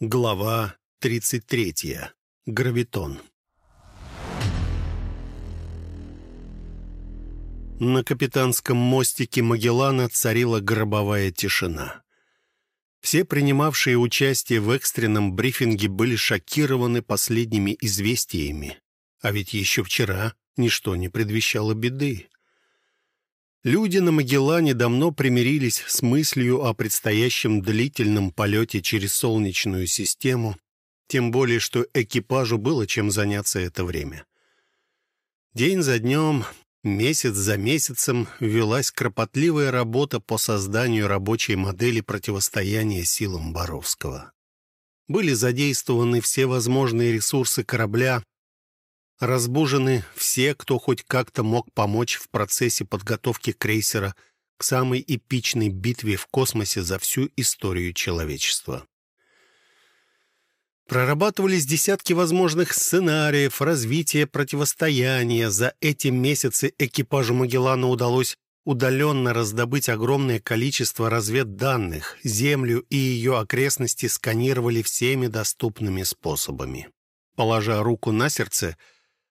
Глава 33. Гравитон. На капитанском мостике Магеллана царила гробовая тишина. Все принимавшие участие в экстренном брифинге были шокированы последними известиями. А ведь еще вчера ничто не предвещало беды. Люди на Магеллане давно примирились с мыслью о предстоящем длительном полете через Солнечную систему, тем более что экипажу было чем заняться это время. День за днем, месяц за месяцем велась кропотливая работа по созданию рабочей модели противостояния силам Боровского. Были задействованы все возможные ресурсы корабля, Разбужены все, кто хоть как-то мог помочь в процессе подготовки крейсера к самой эпичной битве в космосе за всю историю человечества. Прорабатывались десятки возможных сценариев развития противостояния. За эти месяцы экипажу Магеллана удалось удаленно раздобыть огромное количество разведданных. Землю и ее окрестности сканировали всеми доступными способами. Положа руку на сердце,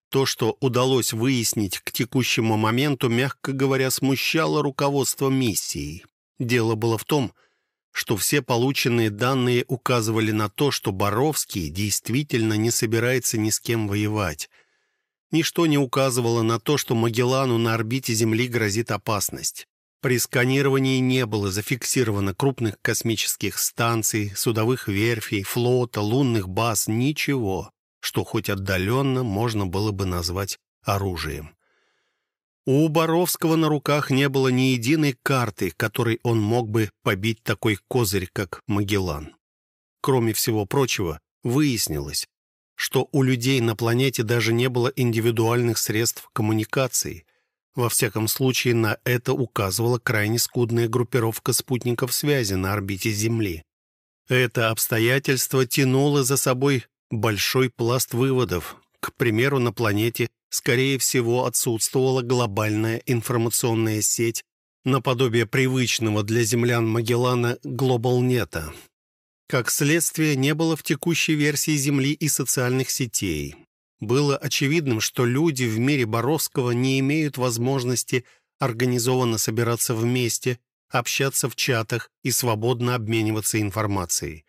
то, что удалось выяснить к текущему моменту, мягко говоря, смущало руководство миссии. Дело было в том, что все полученные данные указывали на то, что Боровский действительно не собирается ни с кем воевать. Ничто не указывало на то, что Магеллану на орбите Земли грозит опасность. При сканировании не было зафиксировано крупных космических станций, судовых верфей, флота, лунных баз, ничего что хоть отдаленно можно было бы назвать оружием. У Боровского на руках не было ни единой карты, которой он мог бы побить такой козырь, как Магеллан. Кроме всего прочего, выяснилось, что у людей на планете даже не было индивидуальных средств коммуникации. Во всяком случае, на это указывала крайне скудная группировка спутников связи на орбите Земли. Это обстоятельство тянуло за собой большой пласт выводов. К примеру, на планете, скорее всего, отсутствовала глобальная информационная сеть наподобие привычного для землян Магеллана Глобалнета. Как следствие, не было в текущей версии Земли и социальных сетей. Было очевидным, что люди в мире Боровского не имеют возможности организованно собираться вместе, общаться в чатах и свободно обмениваться информацией.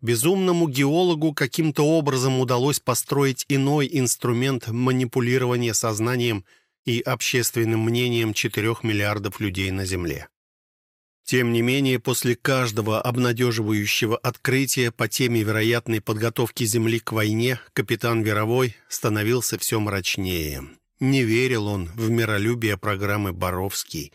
Безумному геологу каким-то образом удалось построить иной инструмент манипулирования сознанием и общественным мнением 4 миллиардов людей на Земле. Тем не менее, после каждого обнадеживающего открытия по теме вероятной подготовки Земли к войне капитан Веровой становился все мрачнее. Не верил он в миролюбие программы «Боровский».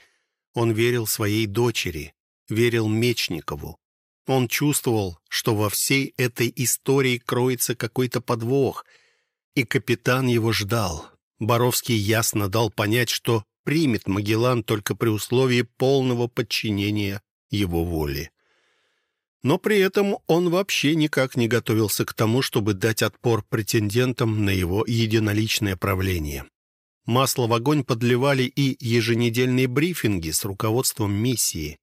Он верил своей дочери, верил Мечникову. Он чувствовал, что во всей этой истории кроется какой-то подвох, и капитан его ждал. Боровский ясно дал понять, что примет Магеллан только при условии полного подчинения его воле. Но при этом он вообще никак не готовился к тому, чтобы дать отпор претендентам на его единоличное правление. Масло в огонь подливали и еженедельные брифинги с руководством миссии.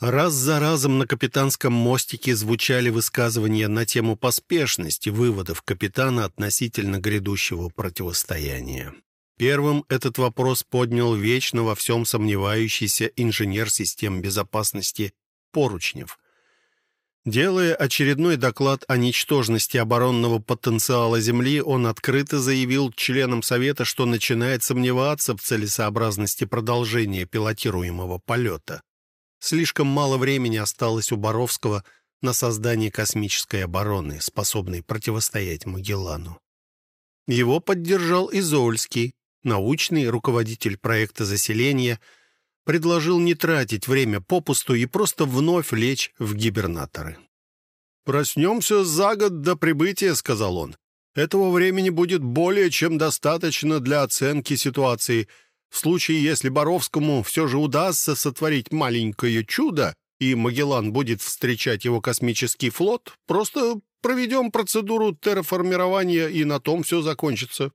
Раз за разом на капитанском мостике звучали высказывания на тему поспешности выводов капитана относительно грядущего противостояния. Первым этот вопрос поднял вечно во всем сомневающийся инженер систем безопасности Поручнев. Делая очередной доклад о ничтожности оборонного потенциала Земли, он открыто заявил членам Совета, что начинает сомневаться в целесообразности продолжения пилотируемого полета. Слишком мало времени осталось у Боровского на создание космической обороны, способной противостоять Магеллану. Его поддержал Изольский, научный руководитель проекта заселения, предложил не тратить время попусту и просто вновь лечь в гибернаторы. «Проснемся за год до прибытия», — сказал он. «Этого времени будет более чем достаточно для оценки ситуации в случае, если Боровскому все же удастся сотворить маленькое чудо, и Магеллан будет встречать его космический флот, просто проведем процедуру терраформирования, и на том все закончится».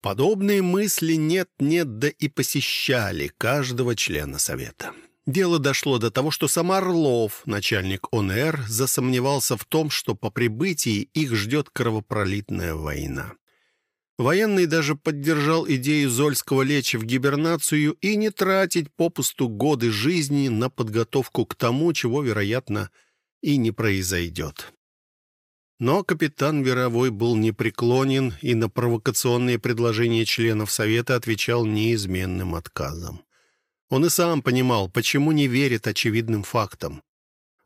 Подобные мысли нет-нет, да и посещали каждого члена Совета. Дело дошло до того, что сам Орлов, начальник ОНР, засомневался в том, что по прибытии их ждет кровопролитная война. Военный даже поддержал идею Зольского лечь в гибернацию и не тратить попусту годы жизни на подготовку к тому, чего, вероятно, и не произойдет. Но капитан Веровой был непреклонен и на провокационные предложения членов Совета отвечал неизменным отказом. Он и сам понимал, почему не верит очевидным фактам.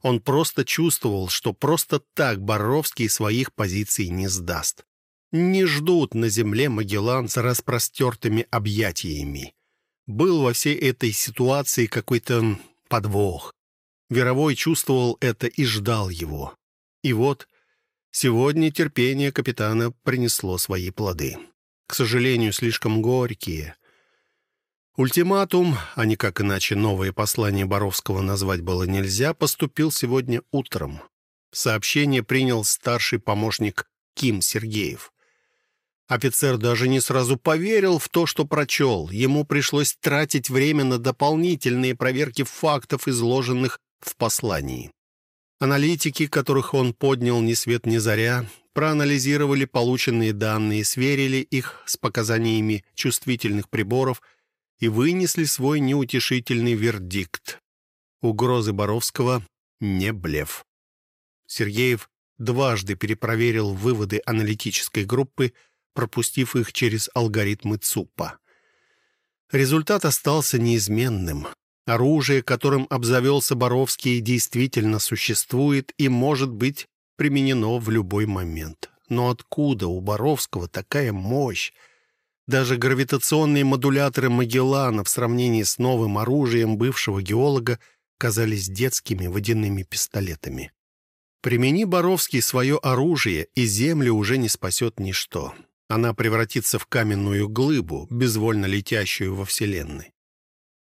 Он просто чувствовал, что просто так Боровский своих позиций не сдаст. Не ждут на земле Магеллан с распростертыми объятиями. Был во всей этой ситуации какой-то подвох. Веровой чувствовал это и ждал его. И вот сегодня терпение капитана принесло свои плоды. К сожалению, слишком горькие. Ультиматум, а никак иначе новое послание Боровского назвать было нельзя, поступил сегодня утром. Сообщение принял старший помощник Ким Сергеев. Офицер даже не сразу поверил в то, что прочел. Ему пришлось тратить время на дополнительные проверки фактов, изложенных в послании. Аналитики, которых он поднял ни свет ни заря, проанализировали полученные данные, сверили их с показаниями чувствительных приборов – и вынесли свой неутешительный вердикт. Угрозы Боровского не блеф. Сергеев дважды перепроверил выводы аналитической группы, пропустив их через алгоритмы ЦУПа. Результат остался неизменным. Оружие, которым обзавелся Боровский, действительно существует и может быть применено в любой момент. Но откуда у Боровского такая мощь? Даже гравитационные модуляторы Магеллана в сравнении с новым оружием бывшего геолога казались детскими водяными пистолетами. Примени Боровский свое оружие, и Землю уже не спасет ничто. Она превратится в каменную глыбу, безвольно летящую во Вселенной.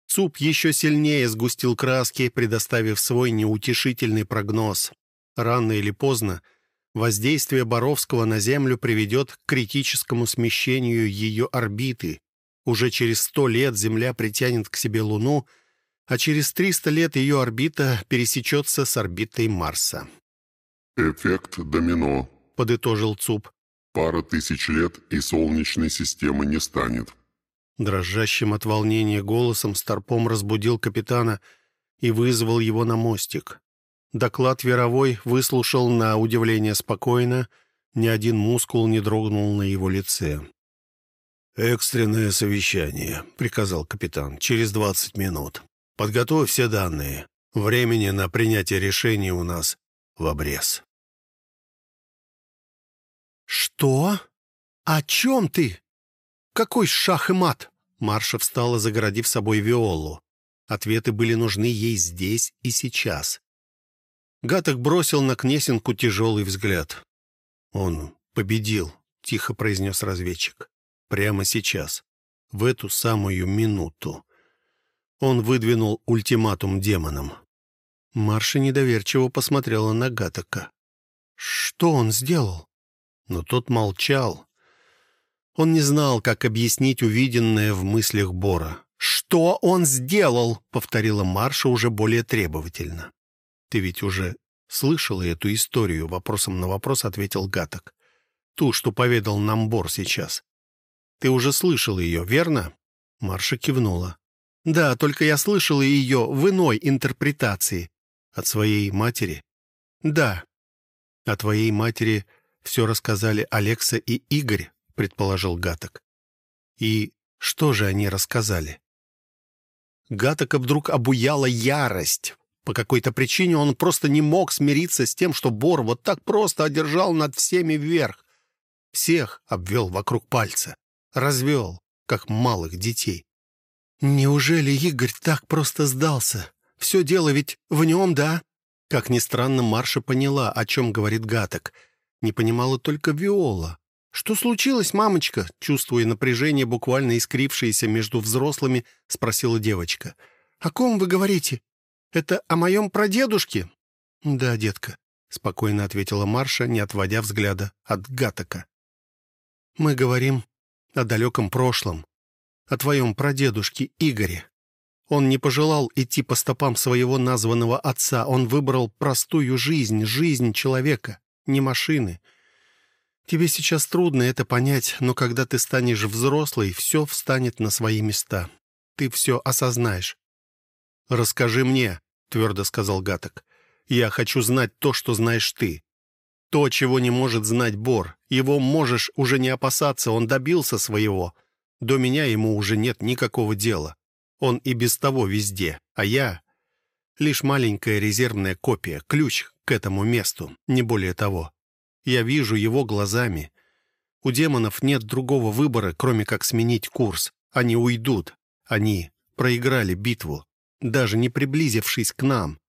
ЦУП еще сильнее сгустил краски, предоставив свой неутешительный прогноз. Рано или поздно Воздействие Боровского на Землю приведет к критическому смещению ее орбиты. Уже через сто лет Земля притянет к себе Луну, а через триста лет ее орбита пересечется с орбитой Марса. «Эффект домино», — подытожил ЦУП. «Пара тысяч лет, и Солнечной системы не станет». Дрожащим от волнения голосом Старпом разбудил капитана и вызвал его на мостик. Доклад Веровой выслушал на удивление спокойно, ни один мускул не дрогнул на его лице. «Экстренное совещание», — приказал капитан, — «через двадцать минут. Подготовь все данные. Времени на принятие решений у нас в обрез». «Что? О чем ты? Какой шах и мат?» Марша встала, загородив собой Виолу. Ответы были нужны ей здесь и сейчас. Гаток бросил на Кнесинку тяжелый взгляд. «Он победил», — тихо произнес разведчик. «Прямо сейчас, в эту самую минуту». Он выдвинул ультиматум демонам. Марша недоверчиво посмотрела на Гатока. «Что он сделал?» Но тот молчал. Он не знал, как объяснить увиденное в мыслях Бора. «Что он сделал?» — повторила Марша уже более требовательно. «Ты ведь уже слышала эту историю?» — вопросом на вопрос ответил Гаток. «Ту, что поведал нам Бор сейчас. Ты уже слышал ее, верно?» Марша кивнула. «Да, только я слышала ее в иной интерпретации». «От своей матери?» «Да». «О твоей матери все рассказали Алекса и Игорь», — предположил Гаток. «И что же они рассказали?» Гатока вдруг обуяла ярость. По какой-то причине он просто не мог смириться с тем, что Бор вот так просто одержал над всеми вверх. Всех обвел вокруг пальца, развел, как малых детей. Неужели Игорь так просто сдался? Все дело ведь в нем, да? Как ни странно, Марша поняла, о чем говорит Гаток. Не понимала только Виола. «Что случилось, мамочка?» Чувствуя напряжение, буквально искрившееся между взрослыми, спросила девочка. «О ком вы говорите? Это о моем прадедушке?» «Да, детка», — спокойно ответила Марша, не отводя взгляда от Гатака. «Мы говорим о далеком прошлом, о твоем прадедушке Игоре. Он не пожелал идти по стопам своего названного отца. Он выбрал простую жизнь, жизнь человека, не машины. Тебе сейчас трудно это понять, но когда ты станешь взрослой, все встанет на свои места. Ты все осознаешь. «Расскажи мне», — твердо сказал Гаток. «Я хочу знать то, что знаешь ты. То, чего не может знать Бор. Его можешь уже не опасаться, он добился своего. До меня ему уже нет никакого дела. Он и без того везде, а я — лишь маленькая резервная копия, ключ к этому месту, не более того. Я вижу его глазами. У демонов нет другого выбора, кроме как сменить курс. Они уйдут. Они проиграли битву, даже не приблизившись к нам.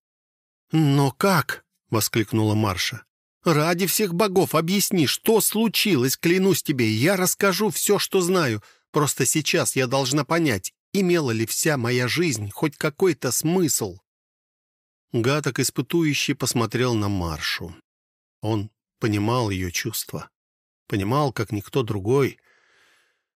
«Но как?» — воскликнула Марша. «Ради всех богов объясни, что случилось, клянусь тебе. Я расскажу все, что знаю. Просто сейчас я должна понять, имела ли вся моя жизнь хоть какой-то смысл?» Гаток испытующий посмотрел на Маршу. Он понимал ее чувства. Понимал, как никто другой.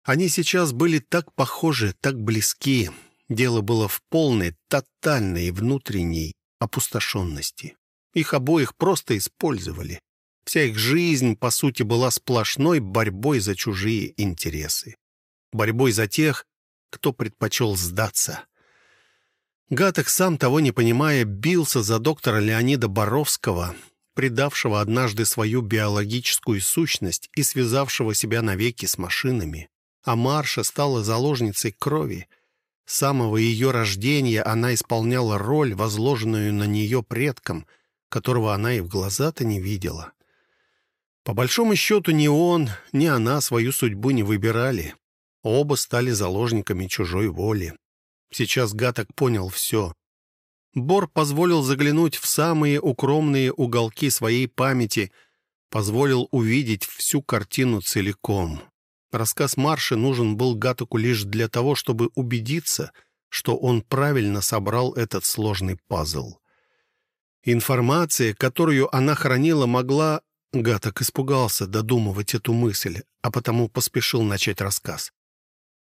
Они сейчас были так похожи, так близки. Дело было в полной, тотальной внутренней опустошенности. Их обоих просто использовали. Вся их жизнь, по сути, была сплошной борьбой за чужие интересы. Борьбой за тех, кто предпочел сдаться. Гаток, сам того не понимая, бился за доктора Леонида Боровского, предавшего однажды свою биологическую сущность и связавшего себя навеки с машинами. А Марша стала заложницей крови. С самого ее рождения она исполняла роль, возложенную на нее предком, которого она и в глаза-то не видела. По большому счету ни он, ни она свою судьбу не выбирали. Оба стали заложниками чужой воли. Сейчас Гаток понял все. Бор позволил заглянуть в самые укромные уголки своей памяти, позволил увидеть всю картину целиком. Рассказ Марши нужен был Гатоку лишь для того, чтобы убедиться, что он правильно собрал этот сложный пазл. Информация, которую она хранила, могла... Гаток испугался додумывать эту мысль, а потому поспешил начать рассказ.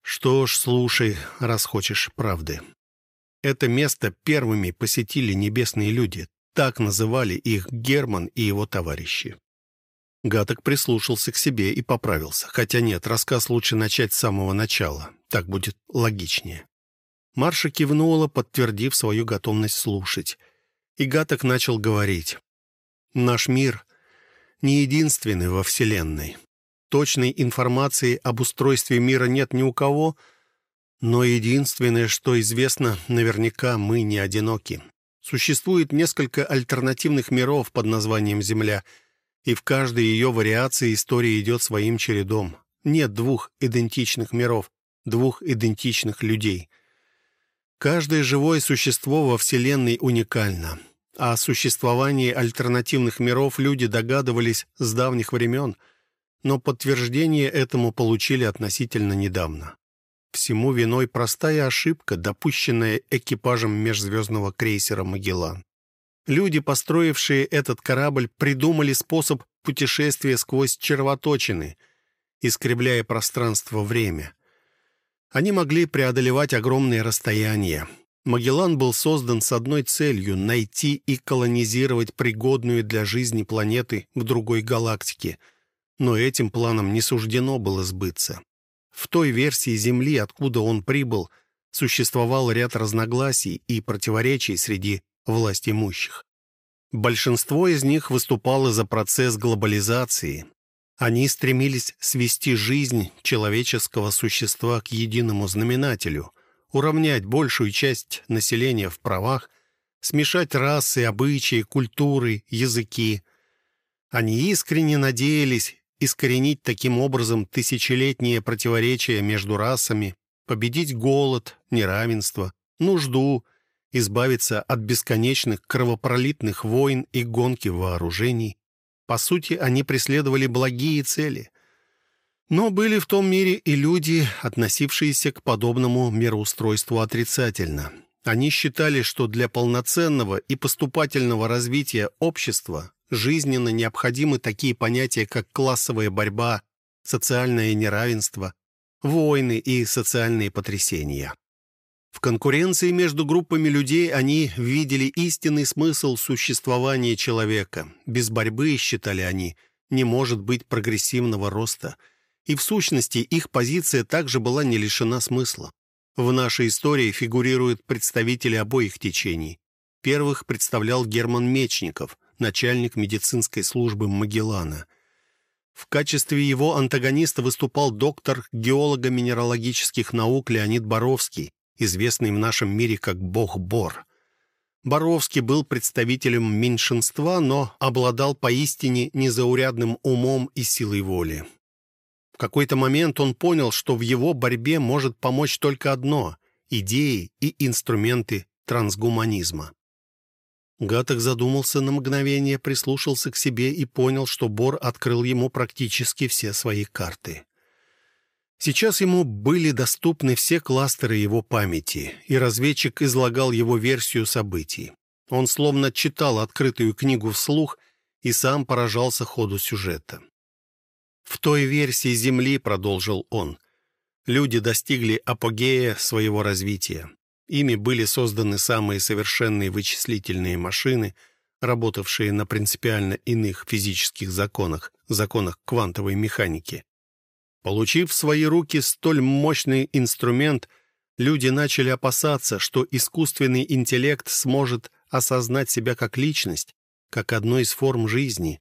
«Что ж, слушай, раз хочешь правды. Это место первыми посетили небесные люди. Так называли их Герман и его товарищи. Гаток прислушался к себе и поправился. Хотя нет, рассказ лучше начать с самого начала. Так будет логичнее. Марша кивнула, подтвердив свою готовность слушать. И Гаток начал говорить. «Наш мир не единственный во Вселенной. Точной информации об устройстве мира нет ни у кого, но единственное, что известно, наверняка мы не одиноки. Существует несколько альтернативных миров под названием Земля, и в каждой ее вариации история идет своим чередом. Нет двух идентичных миров, двух идентичных людей. Каждое живое существо во Вселенной уникально. О существовании альтернативных миров люди догадывались с давних времен – но подтверждение этому получили относительно недавно. Всему виной простая ошибка, допущенная экипажем межзвездного крейсера «Магеллан». Люди, построившие этот корабль, придумали способ путешествия сквозь червоточины, искривляя пространство-время. Они могли преодолевать огромные расстояния. Магеллан был создан с одной целью — найти и колонизировать пригодную для жизни планеты в другой галактике — но этим планам не суждено было сбыться. В той версии Земли, откуда он прибыл, существовал ряд разногласий и противоречий среди власть имущих. Большинство из них выступало за процесс глобализации. Они стремились свести жизнь человеческого существа к единому знаменателю, уравнять большую часть населения в правах, смешать расы, обычаи, культуры, языки. Они искренне надеялись искоренить таким образом тысячелетние противоречия между расами, победить голод, неравенство, нужду, избавиться от бесконечных кровопролитных войн и гонки вооружений. По сути, они преследовали благие цели. Но были в том мире и люди, относившиеся к подобному мироустройству отрицательно. Они считали, что для полноценного и поступательного развития общества жизненно необходимы такие понятия, как классовая борьба, социальное неравенство, войны и социальные потрясения. В конкуренции между группами людей они видели истинный смысл существования человека. Без борьбы, считали они, не может быть прогрессивного роста. И в сущности их позиция также была не лишена смысла. В нашей истории фигурируют представители обоих течений. Первых представлял Герман Мечников, начальник медицинской службы Магеллана. В качестве его антагониста выступал доктор геолого-минералогических наук Леонид Боровский, известный в нашем мире как бог Бор. Боровский был представителем меньшинства, но обладал поистине незаурядным умом и силой воли. В какой-то момент он понял, что в его борьбе может помочь только одно — идеи и инструменты трансгуманизма. Гаток задумался на мгновение, прислушался к себе и понял, что Бор открыл ему практически все свои карты. Сейчас ему были доступны все кластеры его памяти, и разведчик излагал его версию событий. Он словно читал открытую книгу вслух и сам поражался ходу сюжета. «В той версии Земли, — продолжил он, — люди достигли апогея своего развития. Ими были созданы самые совершенные вычислительные машины, работавшие на принципиально иных физических законах, законах квантовой механики. Получив в свои руки столь мощный инструмент, люди начали опасаться, что искусственный интеллект сможет осознать себя как личность, как одной из форм жизни.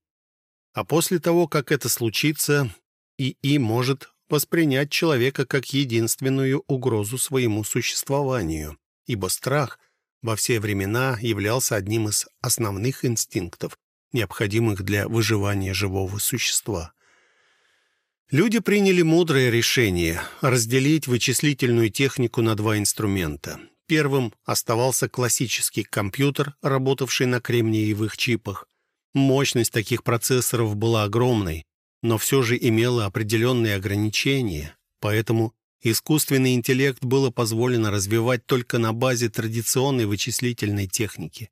А после того, как это случится, ИИ может воспринять человека как единственную угрозу своему существованию, ибо страх во все времена являлся одним из основных инстинктов, необходимых для выживания живого существа. Люди приняли мудрое решение разделить вычислительную технику на два инструмента. Первым оставался классический компьютер, работавший на кремниевых чипах. Мощность таких процессоров была огромной, но все же имела определенные ограничения, поэтому искусственный интеллект было позволено развивать только на базе традиционной вычислительной техники.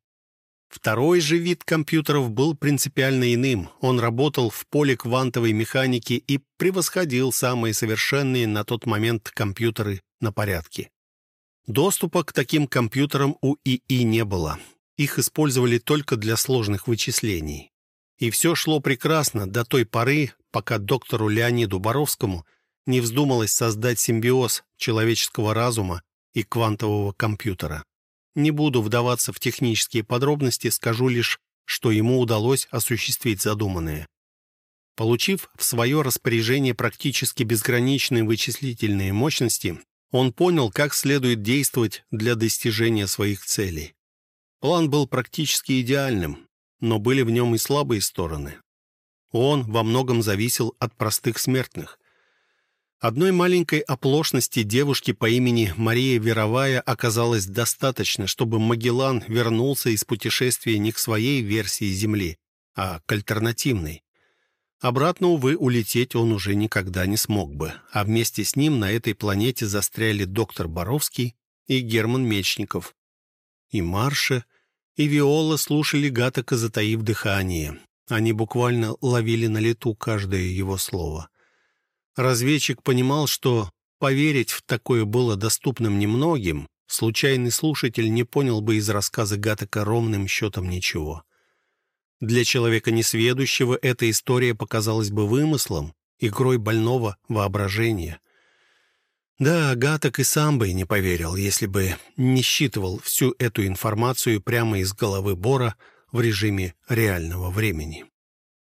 Второй же вид компьютеров был принципиально иным. Он работал в поле квантовой механики и превосходил самые совершенные на тот момент компьютеры на порядке. Доступа к таким компьютерам у ИИ не было. Их использовали только для сложных вычислений. И все шло прекрасно до той поры, пока доктору Леониду Боровскому не вздумалось создать симбиоз человеческого разума и квантового компьютера. Не буду вдаваться в технические подробности, скажу лишь, что ему удалось осуществить задуманное. Получив в свое распоряжение практически безграничные вычислительные мощности, он понял, как следует действовать для достижения своих целей. План был практически идеальным, но были в нем и слабые стороны. Он во многом зависел от простых смертных. Одной маленькой оплошности девушки по имени Мария Веровая оказалось достаточно, чтобы Магеллан вернулся из путешествия не к своей версии Земли, а к альтернативной. Обратно, увы, улететь он уже никогда не смог бы, а вместе с ним на этой планете застряли доктор Боровский и Герман Мечников. И Марша, и Виола слушали Гатака, затаив дыхание. Они буквально ловили на лету каждое его слово. Разведчик понимал, что поверить в такое было доступным немногим, случайный слушатель не понял бы из рассказа Гатака ровным счетом ничего. Для человека несведущего эта история показалась бы вымыслом, игрой больного воображения. Да, Гаток и сам бы не поверил, если бы не считывал всю эту информацию прямо из головы Бора в режиме реального времени.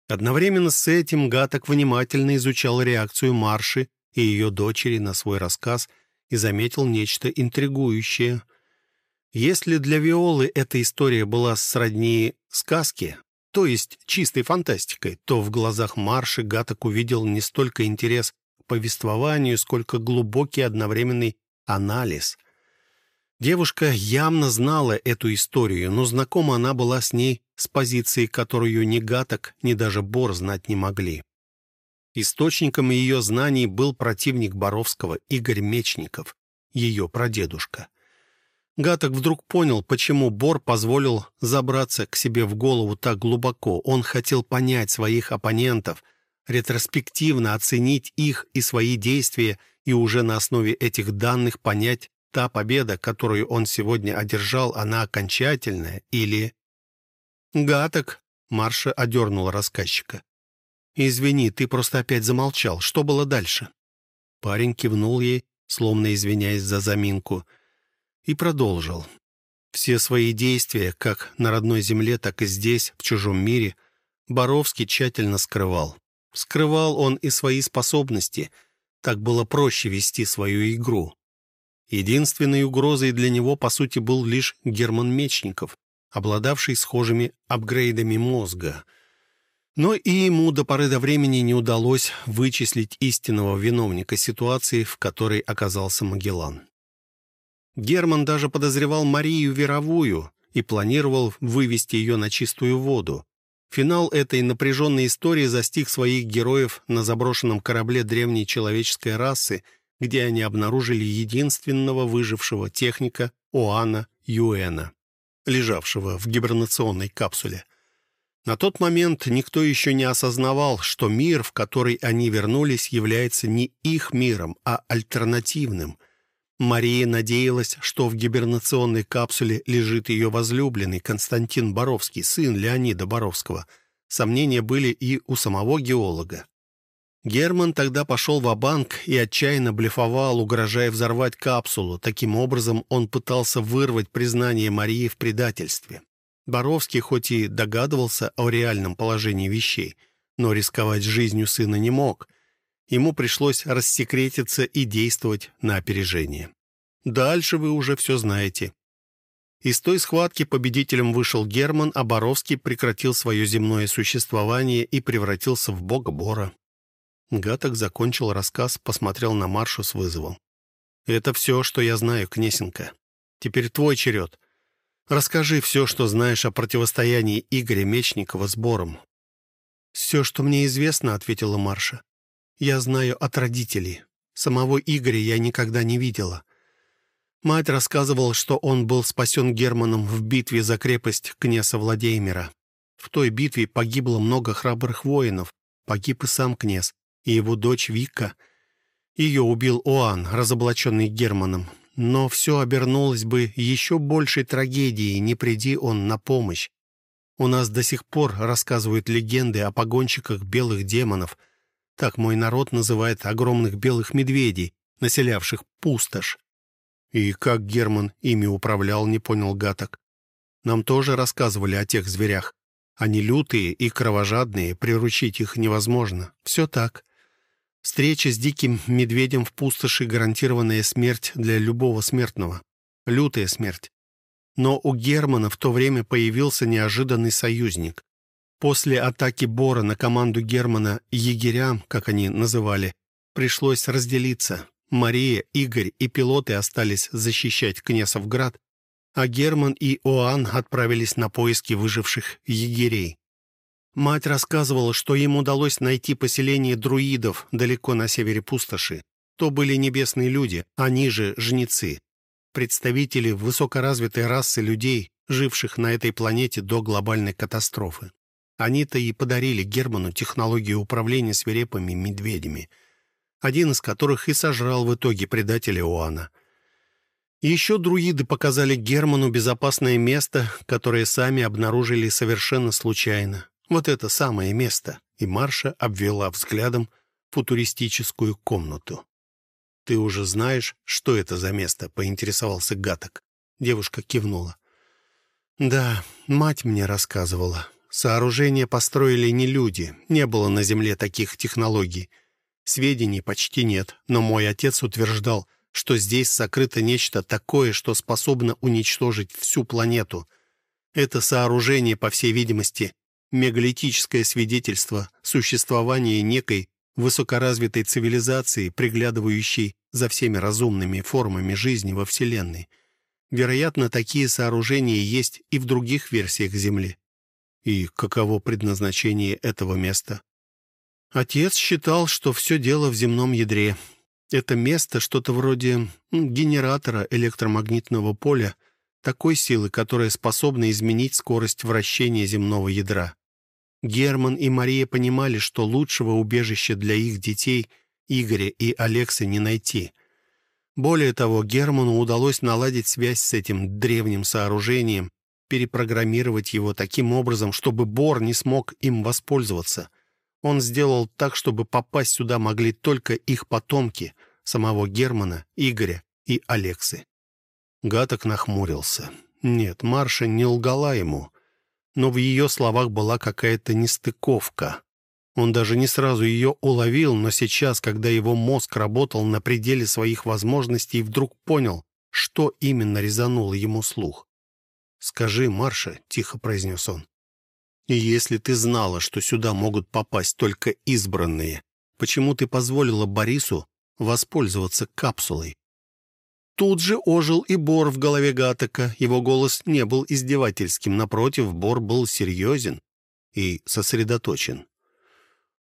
Одновременно с этим Гаток внимательно изучал реакцию Марши и ее дочери на свой рассказ и заметил нечто интригующее. Если для Виолы эта история была сродни сказке, то есть чистой фантастикой, то в глазах Марши Гаток увидел не столько интерес повествованию, сколько глубокий одновременный анализ. Девушка явно знала эту историю, но знакома она была с ней с позиции, которую ни Гаток, ни даже Бор знать не могли. Источником ее знаний был противник Боровского Игорь Мечников, ее прадедушка. Гаток вдруг понял, почему Бор позволил забраться к себе в голову так глубоко. Он хотел понять своих оппонентов, ретроспективно оценить их и свои действия и уже на основе этих данных понять та победа, которую он сегодня одержал, она окончательная или... «Гаток!» — Марша одернула рассказчика. «Извини, ты просто опять замолчал. Что было дальше?» Парень кивнул ей, словно извиняясь за заминку, и продолжил. Все свои действия, как на родной земле, так и здесь, в чужом мире, Боровский тщательно скрывал. Скрывал он и свои способности. Так было проще вести свою игру. Единственной угрозой для него, по сути, был лишь Герман Мечников, обладавший схожими апгрейдами мозга. Но и ему до поры до времени не удалось вычислить истинного виновника ситуации, в которой оказался Магеллан. Герман даже подозревал Марию Веровую и планировал вывести ее на чистую воду. Финал этой напряженной истории застиг своих героев на заброшенном корабле древней человеческой расы, где они обнаружили единственного выжившего техника Оана Юэна, лежавшего в гибернационной капсуле. На тот момент никто еще не осознавал, что мир, в который они вернулись, является не их миром, а альтернативным. Мария надеялась, что в гибернационной капсуле лежит ее возлюбленный Константин Боровский, сын Леонида Боровского. Сомнения были и у самого геолога. Герман тогда пошел в банк и отчаянно блефовал, угрожая взорвать капсулу. Таким образом, он пытался вырвать признание Марии в предательстве. Боровский хоть и догадывался о реальном положении вещей, но рисковать жизнью сына не мог — ему пришлось рассекретиться и действовать на опережение. Дальше вы уже все знаете. Из той схватки победителем вышел Герман, а Боровский прекратил свое земное существование и превратился в бога Бора. Гаток закончил рассказ, посмотрел на Маршу с вызовом. «Это все, что я знаю, Кнесенко. Теперь твой черед. Расскажи все, что знаешь о противостоянии Игоря Мечникова с Бором». «Все, что мне известно», — ответила Марша. Я знаю от родителей. Самого Игоря я никогда не видела. Мать рассказывала, что он был спасен Германом в битве за крепость князя Владимира. В той битве погибло много храбрых воинов. Погиб и сам князь, и его дочь Вика. Ее убил Оан, разоблаченный Германом. Но все обернулось бы еще большей трагедией, не приди он на помощь. У нас до сих пор рассказывают легенды о погонщиках белых демонов, так мой народ называет огромных белых медведей, населявших пустошь. И как Герман ими управлял, не понял Гаток. Нам тоже рассказывали о тех зверях. Они лютые и кровожадные, приручить их невозможно. Все так. Встреча с диким медведем в пустоши — гарантированная смерть для любого смертного. Лютая смерть. Но у Германа в то время появился неожиданный союзник. После атаки Бора на команду Германа егерям, как они называли, пришлось разделиться. Мария, Игорь и пилоты остались защищать Кнесовград, а Герман и Оан отправились на поиски выживших егерей. Мать рассказывала, что им удалось найти поселение друидов далеко на севере пустоши. То были небесные люди, они же жнецы, представители высокоразвитой расы людей, живших на этой планете до глобальной катастрофы. Они-то и подарили Герману технологию управления свирепыми медведями, один из которых и сожрал в итоге предателя Оана. еще друиды показали Герману безопасное место, которое сами обнаружили совершенно случайно. Вот это самое место. И Марша обвела взглядом футуристическую комнату. «Ты уже знаешь, что это за место?» — поинтересовался Гаток. Девушка кивнула. «Да, мать мне рассказывала. Сооружение построили не люди, не было на Земле таких технологий. Сведений почти нет, но мой отец утверждал, что здесь сокрыто нечто такое, что способно уничтожить всю планету. Это сооружение, по всей видимости, мегалитическое свидетельство существования некой высокоразвитой цивилизации, приглядывающей за всеми разумными формами жизни во Вселенной. Вероятно, такие сооружения есть и в других версиях Земли и каково предназначение этого места. Отец считал, что все дело в земном ядре. Это место что-то вроде генератора электромагнитного поля, такой силы, которая способна изменить скорость вращения земного ядра. Герман и Мария понимали, что лучшего убежища для их детей, Игоря и Алекса, не найти. Более того, Герману удалось наладить связь с этим древним сооружением, перепрограммировать его таким образом, чтобы Бор не смог им воспользоваться. Он сделал так, чтобы попасть сюда могли только их потомки, самого Германа, Игоря и Алексы. Гаток нахмурился. Нет, Марша не лгала ему, но в ее словах была какая-то нестыковка. Он даже не сразу ее уловил, но сейчас, когда его мозг работал на пределе своих возможностей, вдруг понял, что именно резануло ему слух. «Скажи, Марша», — тихо произнес он, «и если ты знала, что сюда могут попасть только избранные, почему ты позволила Борису воспользоваться капсулой?» Тут же ожил и Бор в голове Гатака. Его голос не был издевательским. Напротив, Бор был серьезен и сосредоточен.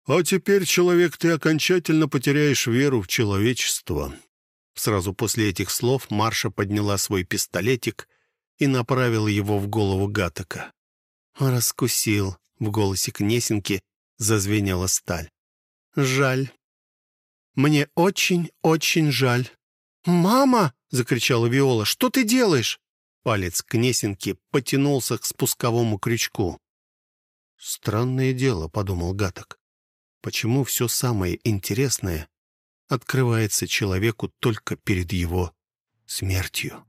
«А теперь, человек, ты окончательно потеряешь веру в человечество». Сразу после этих слов Марша подняла свой пистолетик и направила его в голову Гатака. «Раскусил», — в голосе Кнесинки зазвенела сталь. «Жаль. Мне очень-очень жаль». «Мама!» — закричала Виола. «Что ты делаешь?» Палец Кнесинки потянулся к спусковому крючку. «Странное дело», — подумал Гаток. «Почему все самое интересное открывается человеку только перед его смертью?»